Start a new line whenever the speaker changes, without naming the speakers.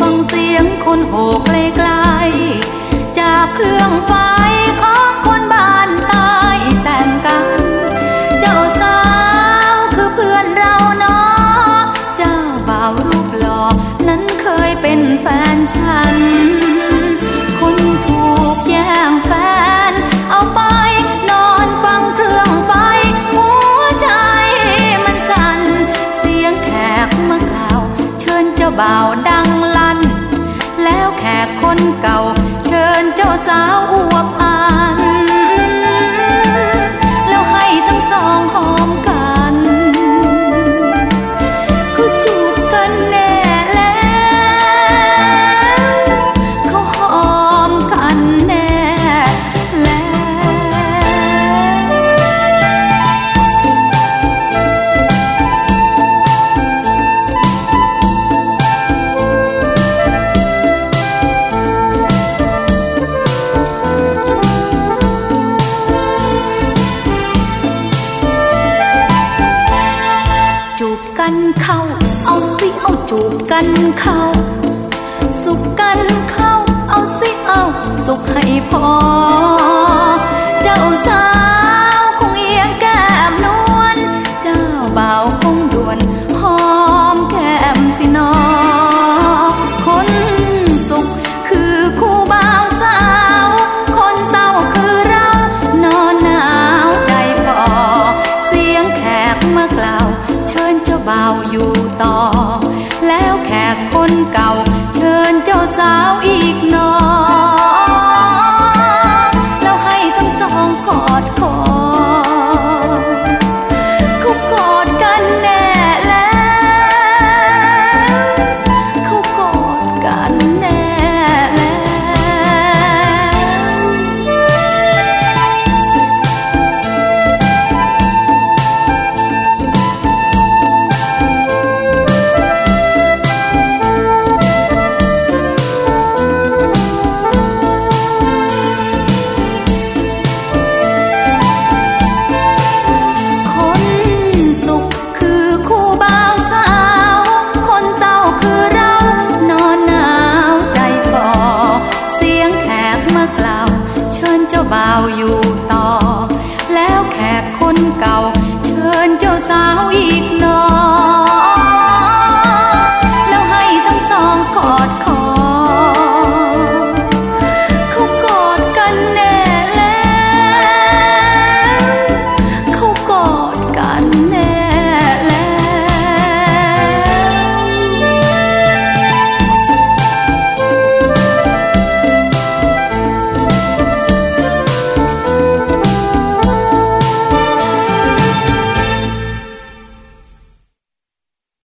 ฟังเสียงคนโหกไกลจากเครื่อง เป็นแฟนฉัน คุณถูกแย่งแฟน เอาไปนอนฟังเครื่องไฟ หัวใจมันสั่น เสียงแขกมาเก่า เชิญเจ้าบ่าวดังลั่น แล้วแขกคนเก่า เชิญเจ้าสาวอวบอา สูบกันเข้า สุขกันเข้า เอาสิเอา สุขให้พอ เจ้าสาวคงเอียงแก้มนวลเจ้าบ่าวคงด่วนหอมแก้มสินอคนสุขคือคู่บ่าวสาว คนเศร้าคือเรา นอนหนาวใจพอเสียงแขกมากล่าว เชิญเจ้าบ่าวอยู่ต่อ แล้วแขกคนเก่า เชิญเจ้าสาว เชิญเจ้าบ่าวอยู่ต่อ แล้วแขกคนเก่า เชิญเจ้าสาวอีก